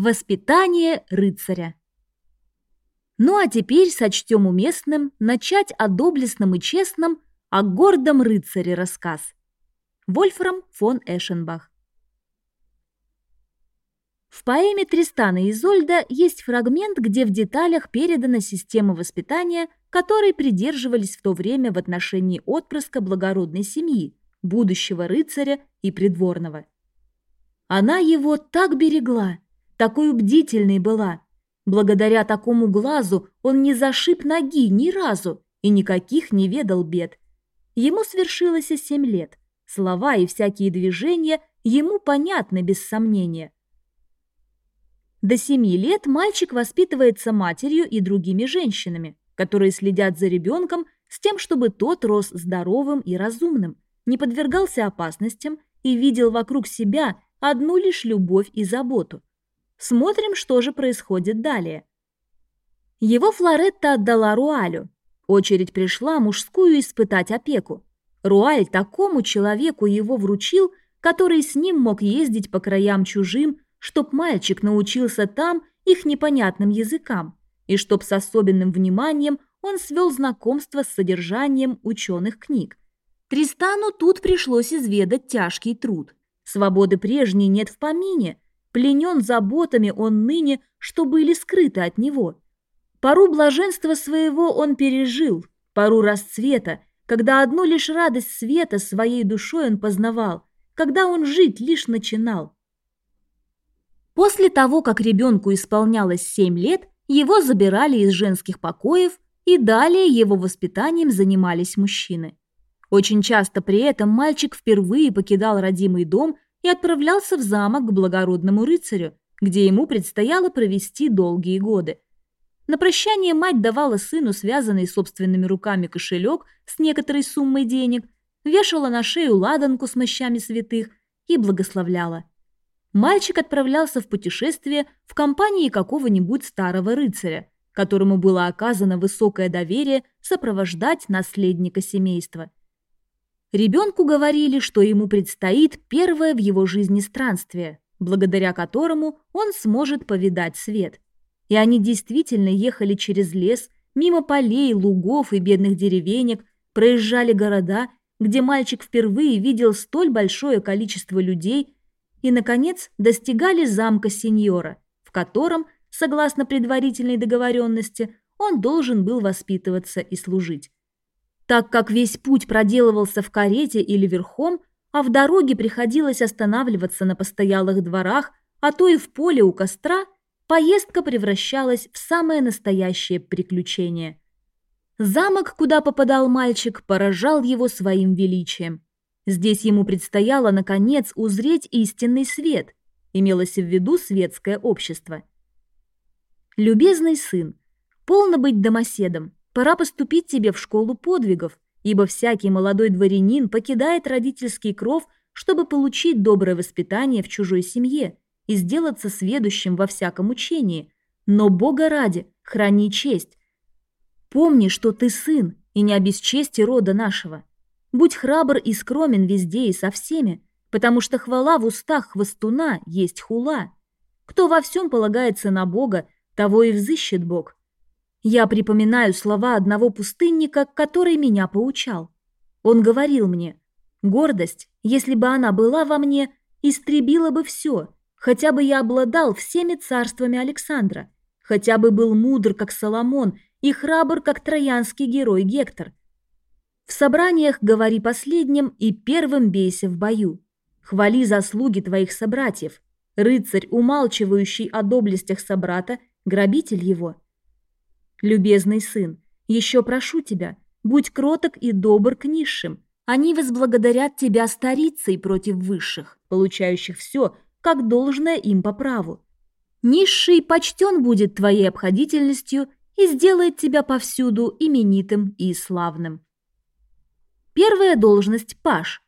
Воспитание рыцаря. Ну а теперь сочтем уместным начать о доблестном и честном, о гордом рыцаре рассказ. Вольфрам фон Эшенбах. В поэме Тристана и Изольда есть фрагмент, где в деталях передана система воспитания, которой придерживались в то время в отношении отпрыска благородной семьи, будущего рыцаря и придворного. Она его так берегла, такой бдительной была. Благодаря такому глазу он не зашиб ноги ни разу и никаких не ведал бед. Ему свершилось семь лет. Слова и всякие движения ему понятны без сомнения. До семи лет мальчик воспитывается матерью и другими женщинами, которые следят за ребенком с тем, чтобы тот рос здоровым и разумным, не подвергался опасностям и видел вокруг себя одну лишь любовь и заботу. Смотрим, что же происходит далее. Его Флоретта отдала Руалю. Очередь пришла мужскую испытать опеку. Руаль такому человеку его вручил, который с ним мог ездить по краям чужим, чтоб мальчик научился там их непонятным языкам, и чтоб с особенным вниманием он свел знакомство с содержанием ученых книг. Тристану тут пришлось изведать тяжкий труд. Свободы прежней нет в помине – Пленен заботами он ныне, что были скрыты от него. Пару блаженства своего он пережил, пару расцвета, когда одну лишь радость света своей душой он познавал, когда он жить лишь начинал. После того, как ребенку исполнялось семь лет, его забирали из женских покоев, и далее его воспитанием занимались мужчины. Очень часто при этом мальчик впервые покидал родимый дом – и отправлялся в замок к благородному рыцарю, где ему предстояло провести долгие годы. На прощание мать давала сыну связанный собственными руками кошелек с некоторой суммой денег, вешала на шею ладанку с мощами святых и благословляла. Мальчик отправлялся в путешествие в компании какого-нибудь старого рыцаря, которому было оказано высокое доверие сопровождать наследника семейства – Ребенку говорили, что ему предстоит первое в его жизни странствие, благодаря которому он сможет повидать свет. И они действительно ехали через лес, мимо полей, лугов и бедных деревенек, проезжали города, где мальчик впервые видел столь большое количество людей и, наконец, достигали замка сеньора, в котором, согласно предварительной договоренности, он должен был воспитываться и служить так как весь путь проделывался в карете или верхом, а в дороге приходилось останавливаться на постоялых дворах, а то и в поле у костра, поездка превращалась в самое настоящее приключение. Замок, куда попадал мальчик, поражал его своим величием. Здесь ему предстояло, наконец, узреть истинный свет, имелось в виду светское общество. «Любезный сын, полно быть домоседом, Пора поступить тебе в школу подвигов, ибо всякий молодой дворянин покидает родительский кров, чтобы получить доброе воспитание в чужой семье и сделаться сведущим во всяком учении. Но Бога ради, храни честь. Помни, что ты сын, и не обесчести рода нашего. Будь храбр и скромен везде и со всеми, потому что хвала в устах хвостуна есть хула. Кто во всем полагается на Бога, того и взыщет Бог. Я припоминаю слова одного пустынника, который меня поучал. Он говорил мне, гордость, если бы она была во мне, истребила бы все, хотя бы я обладал всеми царствами Александра, хотя бы был мудр, как Соломон, и храбр, как троянский герой Гектор. В собраниях говори последним и первым бейся в бою. Хвали заслуги твоих собратьев. Рыцарь, умалчивающий о доблестях собрата, грабитель его – Любезный сын, еще прошу тебя, будь кроток и добр к низшим. Они возблагодарят тебя старицей против высших, получающих все, как должное им по праву. Низший почтен будет твоей обходительностью и сделает тебя повсюду именитым и славным. Первая должность – паш.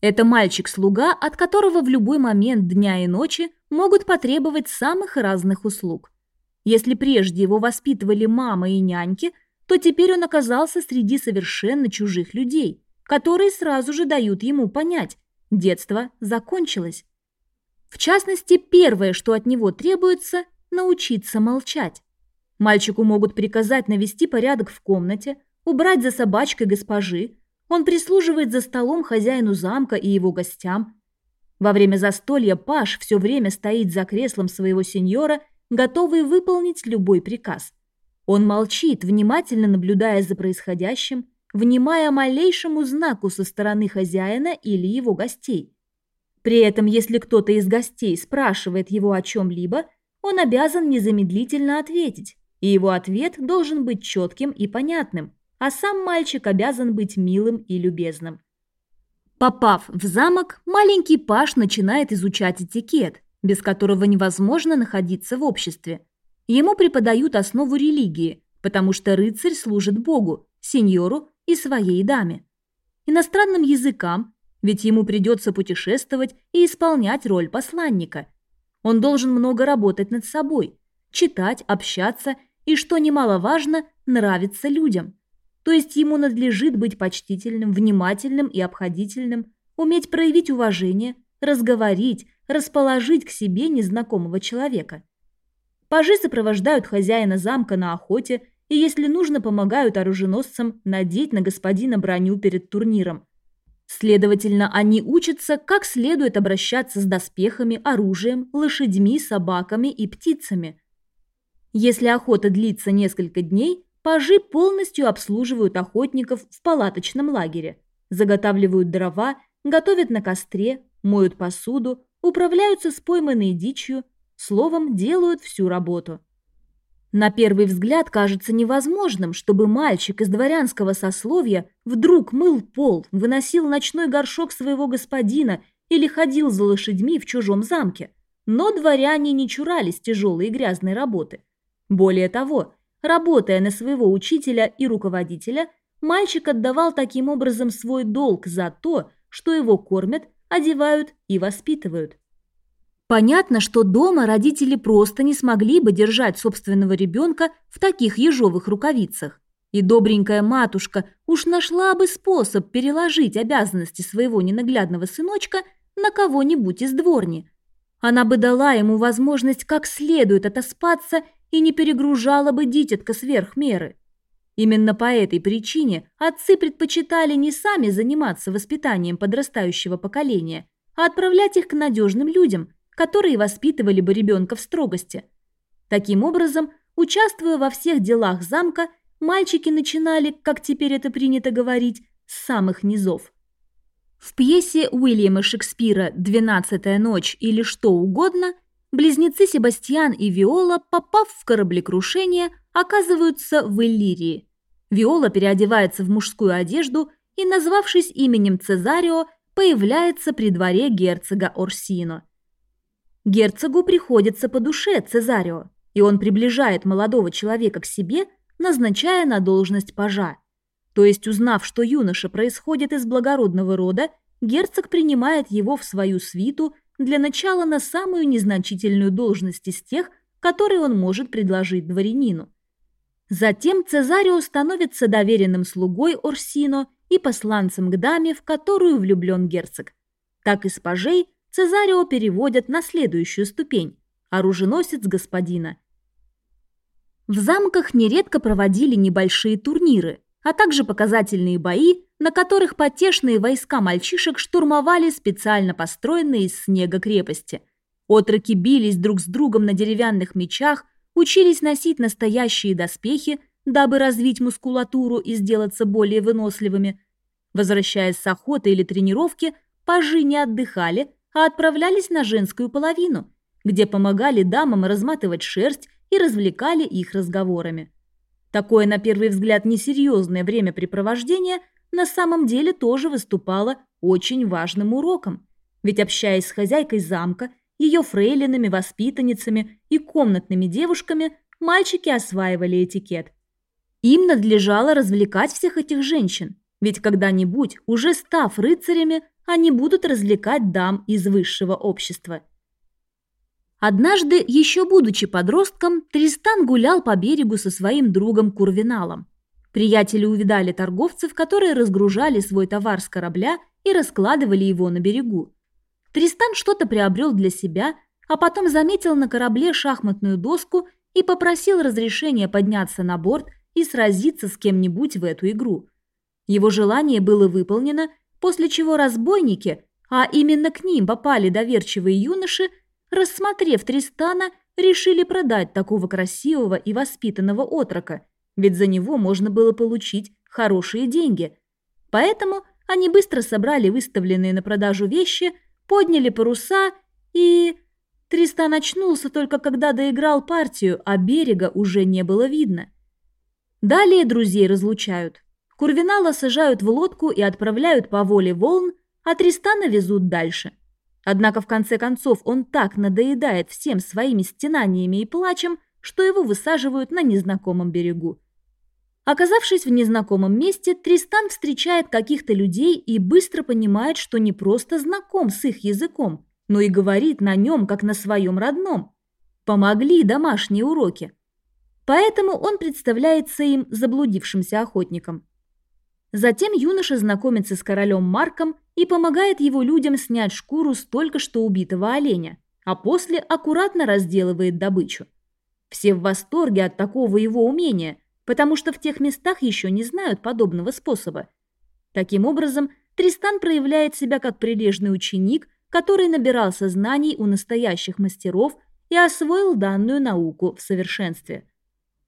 Это мальчик-слуга, от которого в любой момент дня и ночи могут потребовать самых разных услуг – если прежде его воспитывали мама и няньки, то теперь он оказался среди совершенно чужих людей, которые сразу же дают ему понять – детство закончилось. В частности, первое, что от него требуется – научиться молчать. Мальчику могут приказать навести порядок в комнате, убрать за собачкой госпожи. Он прислуживает за столом хозяину замка и его гостям. Во время застолья Паш все время стоит за креслом своего сеньора, готовый выполнить любой приказ. Он молчит, внимательно наблюдая за происходящим, внимая малейшему знаку со стороны хозяина или его гостей. При этом, если кто-то из гостей спрашивает его о чем-либо, он обязан незамедлительно ответить, и его ответ должен быть четким и понятным, а сам мальчик обязан быть милым и любезным. Попав в замок, маленький Паш начинает изучать этикет, без которого невозможно находиться в обществе. Ему преподают основу религии, потому что рыцарь служит Богу, сеньору и своей даме. Иностранным языкам, ведь ему придется путешествовать и исполнять роль посланника. Он должен много работать над собой, читать, общаться и, что немаловажно, нравиться людям. То есть ему надлежит быть почтительным, внимательным и обходительным, уметь проявить уважение, разговорить, расположить к себе незнакомого человека. Пажи сопровождают хозяина замка на охоте и, если нужно, помогают оруженосцам надеть на господина броню перед турниром. Следовательно, они учатся, как следует обращаться с доспехами, оружием, лошадьми, собаками и птицами. Если охота длится несколько дней, пажи полностью обслуживают охотников в палаточном лагере, заготавливают дрова, готовят на костре, моют посуду, управляются с пойманной дичью, словом, делают всю работу. На первый взгляд кажется невозможным, чтобы мальчик из дворянского сословия вдруг мыл пол, выносил ночной горшок своего господина или ходил за лошадьми в чужом замке. Но дворяне не чурались тяжелой и грязной работы. Более того, работая на своего учителя и руководителя, мальчик отдавал таким образом свой долг за то, что его кормят, одевают и воспитывают. Понятно, что дома родители просто не смогли бы держать собственного ребенка в таких ежовых рукавицах. И добренькая матушка уж нашла бы способ переложить обязанности своего ненаглядного сыночка на кого-нибудь из дворни. Она бы дала ему возможность как следует отоспаться и не перегружала бы дитятка сверх меры. Именно по этой причине отцы предпочитали не сами заниматься воспитанием подрастающего поколения, а отправлять их к надежным людям – которые воспитывали бы ребенка в строгости. Таким образом, участвуя во всех делах замка, мальчики начинали, как теперь это принято говорить, с самых низов. В пьесе Уильяма Шекспира «Двенадцатая ночь» или что угодно близнецы Себастьян и Виола, попав в кораблекрушение, оказываются в Иллирии. Виола переодевается в мужскую одежду и, назвавшись именем Цезарио, появляется при дворе герцога Орсино. Герцогу приходится по душе Цезарио, и он приближает молодого человека к себе, назначая на должность пажа. То есть, узнав, что юноша происходит из благородного рода, герцог принимает его в свою свиту для начала на самую незначительную должность из тех, которые он может предложить дворянину. Затем Цезарио становится доверенным слугой Орсино и посланцем к даме, в которую влюблен герцог. Так из пажей – Цезарио переводят на следующую ступень – оруженосец господина. В замках нередко проводили небольшие турниры, а также показательные бои, на которых потешные войска мальчишек штурмовали специально построенные из снега крепости. Отроки бились друг с другом на деревянных мечах, учились носить настоящие доспехи, дабы развить мускулатуру и сделаться более выносливыми. Возвращаясь с охоты или тренировки, пажи не отдыхали – а отправлялись на женскую половину, где помогали дамам разматывать шерсть и развлекали их разговорами. Такое, на первый взгляд, несерьезное времяпрепровождение на самом деле тоже выступало очень важным уроком. Ведь общаясь с хозяйкой замка, ее фрейлинами, воспитанницами и комнатными девушками, мальчики осваивали этикет. Им надлежало развлекать всех этих женщин, ведь когда-нибудь, уже став рыцарями, они будут развлекать дам из высшего общества. Однажды, еще будучи подростком, Тристан гулял по берегу со своим другом Курвиналом. Приятели увидали торговцев, которые разгружали свой товар с корабля и раскладывали его на берегу. Тристан что-то приобрел для себя, а потом заметил на корабле шахматную доску и попросил разрешения подняться на борт и сразиться с кем-нибудь в эту игру. Его желание было выполнено, после чего разбойники, а именно к ним попали доверчивые юноши, рассмотрев Тристана, решили продать такого красивого и воспитанного отрока, ведь за него можно было получить хорошие деньги. Поэтому они быстро собрали выставленные на продажу вещи, подняли паруса и... Тристан очнулся только когда доиграл партию, а берега уже не было видно. Далее друзей разлучают. Курвинала сажают в лодку и отправляют по воле волн, а Тристана везут дальше. Однако в конце концов он так надоедает всем своими стенаниями и плачем, что его высаживают на незнакомом берегу. Оказавшись в незнакомом месте, Тристан встречает каких-то людей и быстро понимает, что не просто знаком с их языком, но и говорит на нем, как на своем родном. Помогли домашние уроки. Поэтому он представляется им заблудившимся охотником. Затем юноша знакомится с королем Марком и помогает его людям снять шкуру с только что убитого оленя, а после аккуратно разделывает добычу. Все в восторге от такого его умения – потому что в тех местах еще не знают подобного способа. Таким образом, Тристан проявляет себя как прилежный ученик, который набирался знаний у настоящих мастеров и освоил данную науку в совершенстве.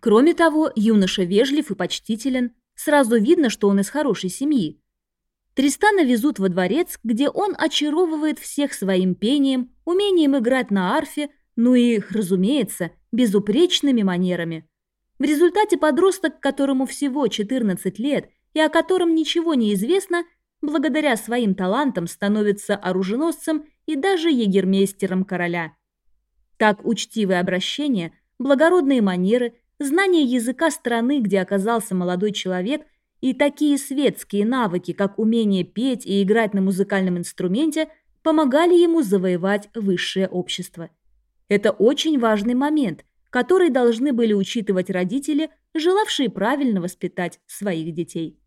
Кроме того, юноша вежлив и почтителен, сразу видно, что он из хорошей семьи. Тристана везут во дворец, где он очаровывает всех своим пением, умением играть на арфе, ну и, разумеется, безупречными манерами. В результате подросток, которому всего 14 лет и о котором ничего не известно, благодаря своим талантам становится оруженосцем и даже егермейстером короля. Так учтивое обращение, благородные манеры, знание языка страны, где оказался молодой человек, и такие светские навыки, как умение петь и играть на музыкальном инструменте, помогали ему завоевать высшее общество. Это очень важный момент, который должны были учитывать родители, желавшие правильно воспитать своих детей.